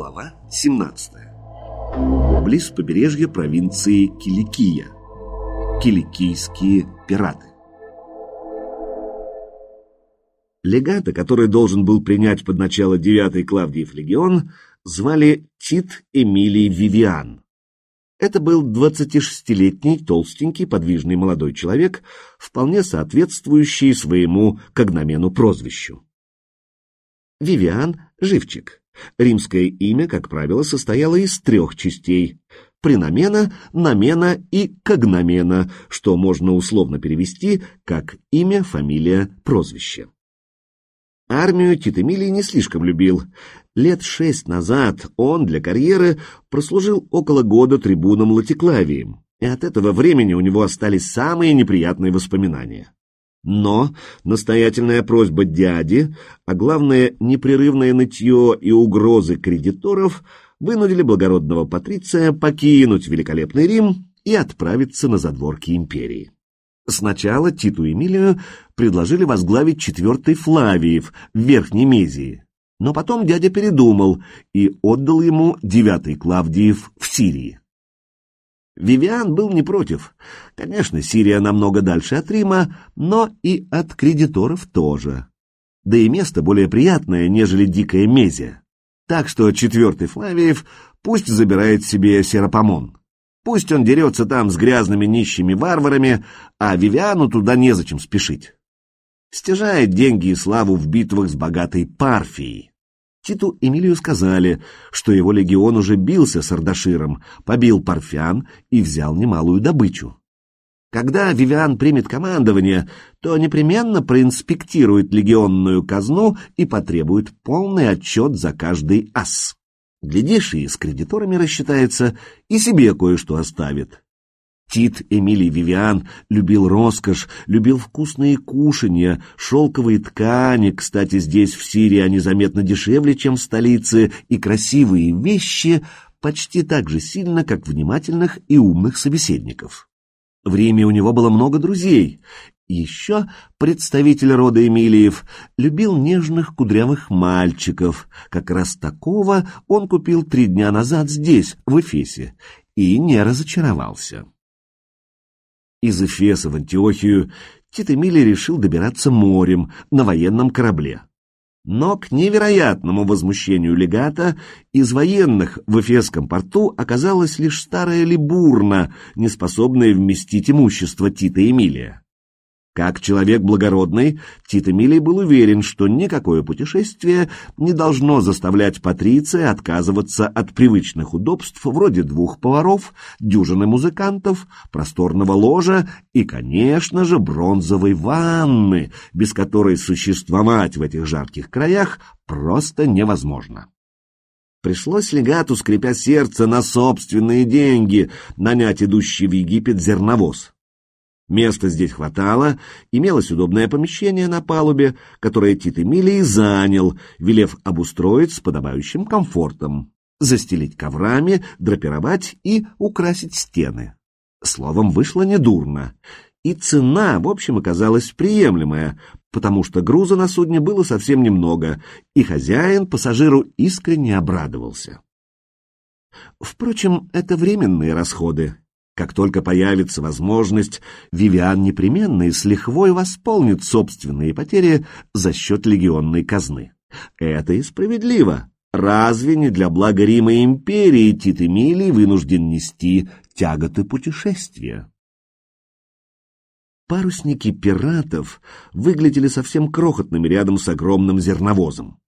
Глава 17. Близ побережья провинции Киликия. Киликийские пираты. Легата, который должен был принять под начало 9-й Клавдиев легион, звали Тит Эмилий Вивиан. Это был 26-летний, толстенький, подвижный молодой человек, вполне соответствующий своему когномену прозвищу. Вивиан – живчик. Римское имя, как правило, состояло из трех частей – приномена, номена и когномена, что можно условно перевести как имя, фамилия, прозвище. Армию Тит Эмилий не слишком любил. Лет шесть назад он для карьеры прослужил около года трибуном Латиклавием, и от этого времени у него остались самые неприятные воспоминания. Но настоятельная просьба дяди, а главное непрерывное нытье и угрозы кредиторов вынудили благородного патриция покинуть великолепный Рим и отправиться на задворки империи. Сначала Титу Эмилию предложили возглавить четвертый Флавиев в Верхней Мезии, но потом дядя передумал и отдал ему девятый Клавдиев в Сирии. Вивиан был не против. Конечно, Сирия намного дальше от Рима, но и от кредиторов тоже. Да и место более приятное, нежели дикая Мезия. Так что четвертый Флавиев пусть забирает себе Серапомон. Пусть он дерется там с грязными нищими варварами, а Вивиану туда незачем спешить. Стяжает деньги и славу в битвах с богатой Парфией. Титу Эмилию сказали, что его легион уже бился с Ардаширом, побил парфян и взял немалую добычу. Когда Вивиан примет командование, то непременно проинспектирует легионную казну и потребует полный отчет за каждый ас. Глядишь, и с кредиторами рассчитается, и себе кое-что оставит. Тит Эмилий Вивиан любил роскошь, любил вкусные кушанья, шелковые ткани, кстати, здесь, в Сирии, они заметно дешевле, чем в столице, и красивые вещи почти так же сильно, как внимательных и умных собеседников. В Риме у него было много друзей. Еще представитель рода Эмилиев любил нежных кудрявых мальчиков. Как раз такого он купил три дня назад здесь, в Эфесе, и не разочаровался. Из Эфеса в Антиохию Тит Эмилий решил добираться морем на военном корабле. Но к невероятному возмущению легата из военных в Эфесском порту оказалась лишь старая либурна, неспособная вместить имущество Тита Эмилия. Как человек благородный, Тит Эмилий был уверен, что никакое путешествие не должно заставлять Патриция отказываться от привычных удобств вроде двух поваров, дюжины музыкантов, просторного ложа и, конечно же, бронзовой ванны, без которой существовать в этих жарких краях просто невозможно. Пришлось легату, скрипя сердце на собственные деньги, нанять идущий в Египет зерновоз. Места здесь хватало, имелось удобное помещение на палубе, которое Тит Эмилий занял, велев обустроить с подобающим комфортом, застелить коврами, драпировать и украсить стены. Словом, вышло недурно. И цена, в общем, оказалась приемлемая, потому что груза на судне было совсем немного, и хозяин пассажиру искренне обрадовался. Впрочем, это временные расходы. Как только появится возможность, Вивиан непременно и с лихвой восполнит собственные потери за счет легионной казны. Это и справедливо. Разве не для блага Рима и империи Тит Эмилий вынужден нести тяготы путешествия? Парусники пиратов выглядели совсем крохотными рядом с огромным зерновозом.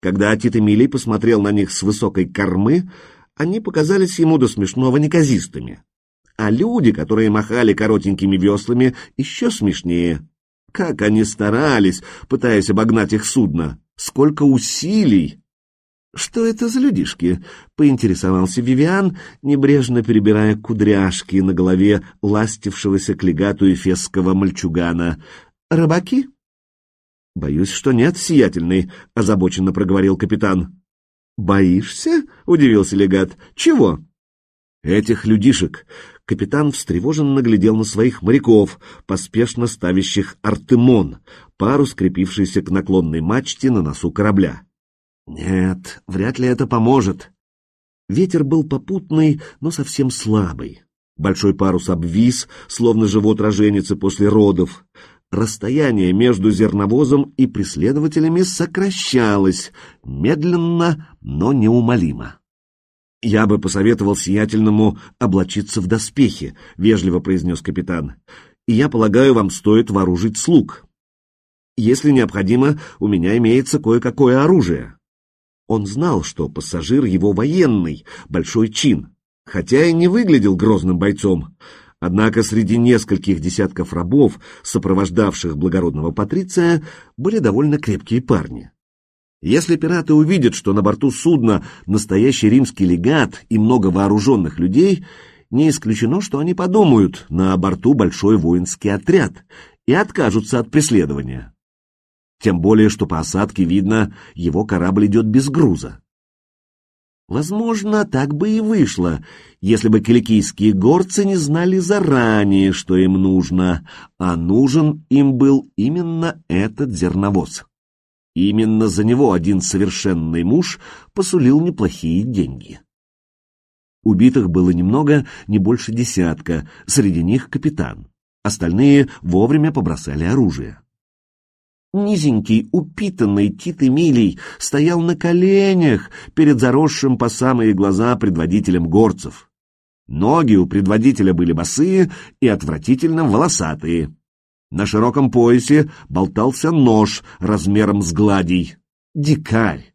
Когда Тит Эмилий посмотрел на них с высокой кормы, они показались ему до смешного неказистыми а люди, которые махали коротенькими веслами, еще смешнее. Как они старались, пытаясь обогнать их судно! Сколько усилий! «Что это за людишки?» — поинтересовался Вивиан, небрежно перебирая кудряшки на голове ластившегося к легату эфесского мальчугана. «Рыбаки?» «Боюсь, что нет, сиятельный», — озабоченно проговорил капитан. «Боишься?» — удивился легат. «Чего?» «Этих людишек. Капитан встревоженно глядел на своих моряков, поспешно ставящих артемон, пару скрепившийся к наклонной мачте на носу корабля. Нет, вряд ли это поможет. Ветер был попутный, но совсем слабый. Большой парус обвис, словно живот роженицы после родов. Расстояние между зерновозом и преследователями сокращалось, медленно, но неумолимо. «Я бы посоветовал сиятельному облачиться в доспехи», — вежливо произнес капитан. «И я полагаю, вам стоит вооружить слуг. Если необходимо, у меня имеется кое-какое оружие». Он знал, что пассажир его военный, большой чин, хотя и не выглядел грозным бойцом. Однако среди нескольких десятков рабов, сопровождавших благородного патриция, были довольно крепкие парни. Если пираты увидят, что на борту судна настоящий римский легат и много вооруженных людей, не исключено, что они подумают, на борту большой воинский отряд, и откажутся от преследования. Тем более, что по осадке видно, его корабль идет без груза. Возможно, так бы и вышло, если бы киликийские горцы не знали заранее, что им нужно, а нужен им был именно этот зерновоз. Именно за него один совершенный муж посулил неплохие деньги. Убитых было немного, не больше десятка, среди них капитан. Остальные вовремя побросали оружие. Низенький, упитанный Тит Эмилий стоял на коленях перед заросшим по самые глаза предводителем горцев. Ноги у предводителя были босые и отвратительно волосатые. На широком поясе болтался нож размером с гладий. Дикарь!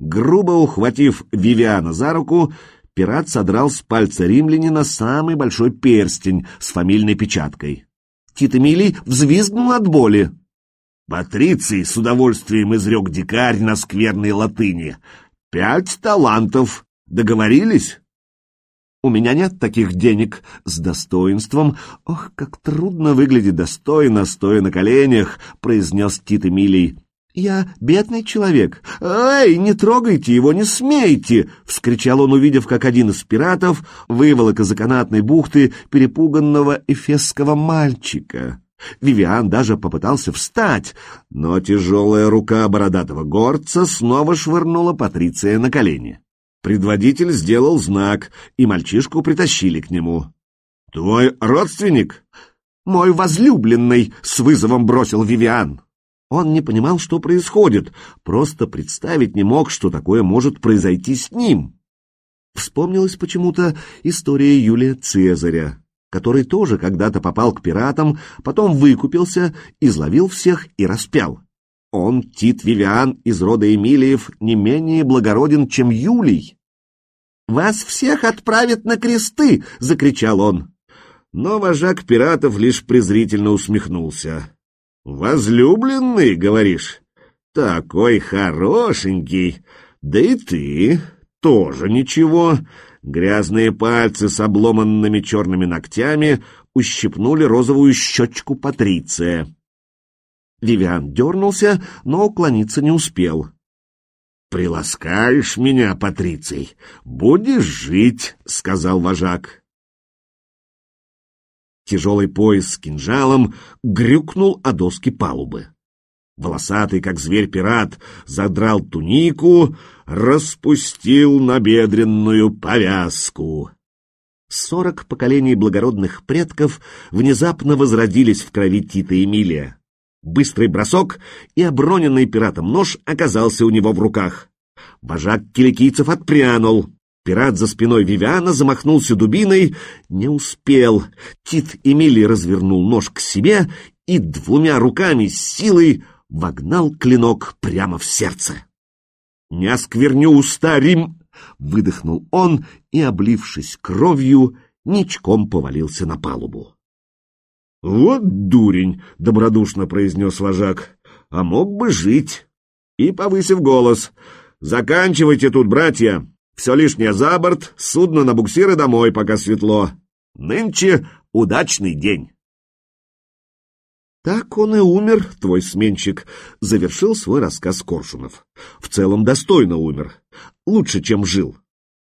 Грубо ухватив Вивиана за руку, пират содрал с пальца римлянина самый большой перстень с фамильной печаткой. Тит Эмилий взвизгнул от боли. Патриций с удовольствием изрек дикарь на скверной латыни. «Пять талантов. Договорились?» «У меня нет таких денег. С достоинством. Ох, как трудно выглядит достойно, стоя на коленях», — произнес Тит Эмилий. «Я бедный человек. Эй, не трогайте его, не смейте!» — вскричал он, увидев, как один из пиратов выволок из канатной бухты перепуганного эфесского мальчика. Вивиан даже попытался встать, но тяжелая рука бородатого горца снова швырнула Патриция на колени. Предводитель сделал знак, и мальчишку притащили к нему. «Твой родственник?» «Мой возлюбленный!» — с вызовом бросил Вивиан. Он не понимал, что происходит, просто представить не мог, что такое может произойти с ним. Вспомнилась почему-то история Юлия Цезаря который тоже когда-то попал к пиратам, потом выкупился, изловил всех и распял. Он, Тит Вивиан из рода Эмилиев, не менее благороден, чем Юлий. «Вас всех отправят на кресты!» — закричал он. Но вожак пиратов лишь презрительно усмехнулся. «Возлюбленный, говоришь? Такой хорошенький! Да и ты тоже ничего!» Грязные пальцы с обломанными черными ногтями ущипнули розовую щечку Патриция. Вивиан дернулся, но уклониться не успел. «Приласкаешь меня, Патриций, будешь жить», — сказал вожак. Тяжелый пояс с кинжалом грюкнул о доски палубы. Волосатый, как зверь-пират, задрал тунику, распустил набедренную повязку. Сорок поколений благородных предков внезапно возродились в крови Тита Эмилия. Быстрый бросок, и оброненный пиратом нож оказался у него в руках. Вожак киликийцев отпрянул. Пират за спиной Вивиана замахнулся дубиной, не успел. Тит Эмилий развернул нож к себе и двумя руками с силой вогнал клинок прямо в сердце. «Не оскверню уста, Рим!» — выдохнул он и, облившись кровью, ничком повалился на палубу. «Вот дурень!» — добродушно произнес вожак. «А мог бы жить!» И, повысив голос, «Заканчивайте тут, братья! Все лишнее за борт, судно на буксиры домой, пока светло. Нынче удачный день!» Так он и умер, твой сменщик, завершил свой рассказ Коршунов. В целом достойно умер. Лучше, чем жил.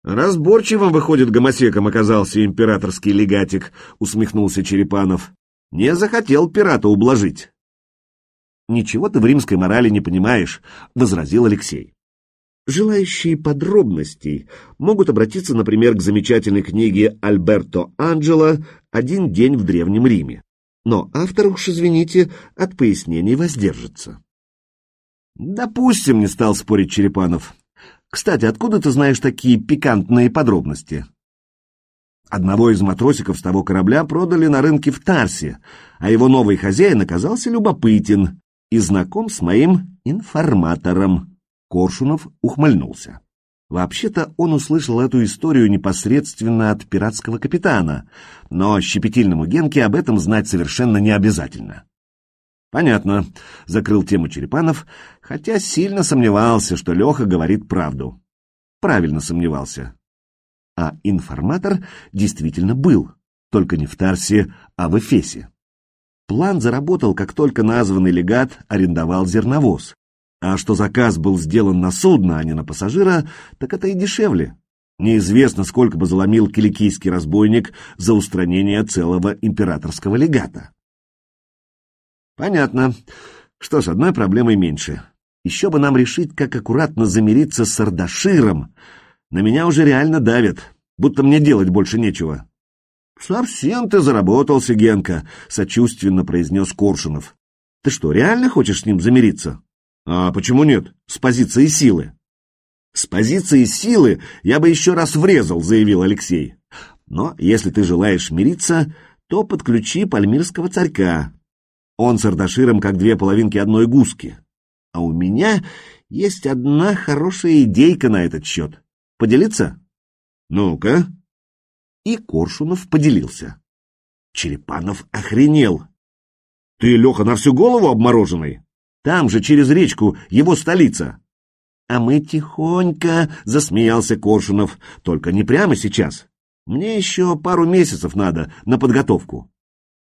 Разборчивым, выходит, гомосеком оказался императорский легатик, усмехнулся Черепанов. Не захотел пирата ублажить. «Ничего ты в римской морали не понимаешь», — возразил Алексей. Желающие подробностей могут обратиться, например, к замечательной книге Альберто Анджело «Один день в Древнем Риме». Но автор, уж извините, от пояснений воздержится. «Допустим», — не стал спорить Черепанов. «Кстати, откуда ты знаешь такие пикантные подробности?» Одного из матросиков с того корабля продали на рынке в Тарсе, а его новый хозяин оказался любопытен и знаком с моим информатором. Коршунов ухмыльнулся. Вообще-то он услышал эту историю непосредственно от пиратского капитана, но щепетильному Генке об этом знать совершенно не обязательно. «Понятно», — закрыл тему Черепанов, хотя сильно сомневался, что Леха говорит правду. Правильно сомневался. А информатор действительно был, только не в Тарсе, а в Эфесе. План заработал, как только названный легат арендовал зерновоз, а что заказ был сделан на судно, а не на пассажира, так это и дешевле. Неизвестно, сколько бы заломил киликийский разбойник за устранение целого императорского легата. Понятно. Что ж, одной проблемой меньше. Еще бы нам решить, как аккуратно замириться с Ардаширом. На меня уже реально давят, будто мне делать больше нечего. «Совсем ты заработался, Генка», — сочувственно произнес Коршунов. «Ты что, реально хочешь с ним замириться?» А почему нет? С позиции силы. С позиции силы я бы еще раз врезал, заявил Алексей. Но если ты желаешь мириться, то подключи пальмирского царька. Он с Ардаширом как две половинки одной гуски. А у меня есть одна хорошая идейка на этот счет. Поделиться? Ну-ка. И Коршунов поделился. Черепанов охренел. Ты, Леха, на всю голову обмороженный? Там же, через речку, его столица. А мы тихонько, — засмеялся Коршунов, — только не прямо сейчас. Мне еще пару месяцев надо на подготовку.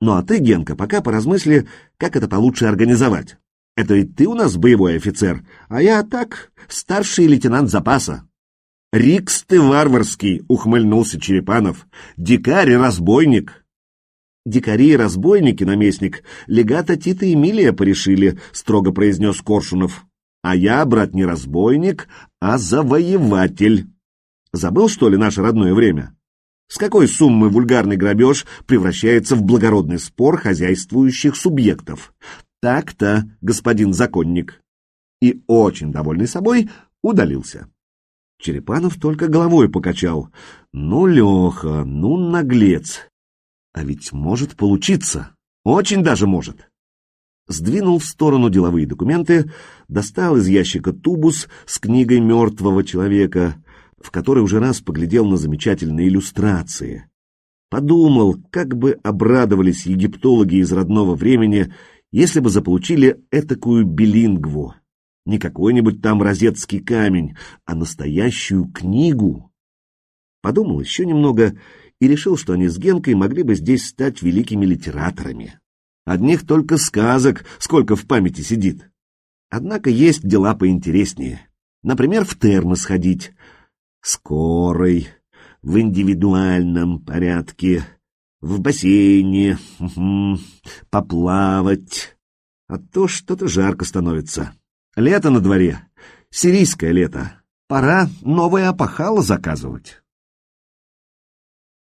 Ну а ты, Генка, пока поразмысли, как это получше организовать. Это ведь ты у нас боевой офицер, а я так, старший лейтенант запаса. Рикс ты варварский, — ухмыльнулся Черепанов. Дикарь и разбойник. «Дикари и разбойники, наместник, легата Тита Эмилия порешили», — строго произнес Коршунов. «А я, брат, не разбойник, а завоеватель. Забыл, что ли, наше родное время? С какой суммы вульгарный грабеж превращается в благородный спор хозяйствующих субъектов? Так-то, господин законник». И, очень довольный собой, удалился. Черепанов только головой покачал. «Ну, Леха, ну, наглец!» А ведь может получиться. Очень даже может. Сдвинул в сторону деловые документы, достал из ящика тубус с книгой мертвого человека, в которой уже раз поглядел на замечательные иллюстрации. Подумал, как бы обрадовались египтологи из родного времени, если бы заполучили этакую билингву. Не какой-нибудь там розетский камень, а настоящую книгу. Подумал еще немного и решил, что они с Генкой могли бы здесь стать великими литераторами. Одних только сказок, сколько в памяти сидит. Однако есть дела поинтереснее. Например, в термос ходить. Скорой, в индивидуальном порядке, в бассейне, поплавать. А то что-то жарко становится. Лето на дворе, сирийское лето. Пора новое опахало заказывать.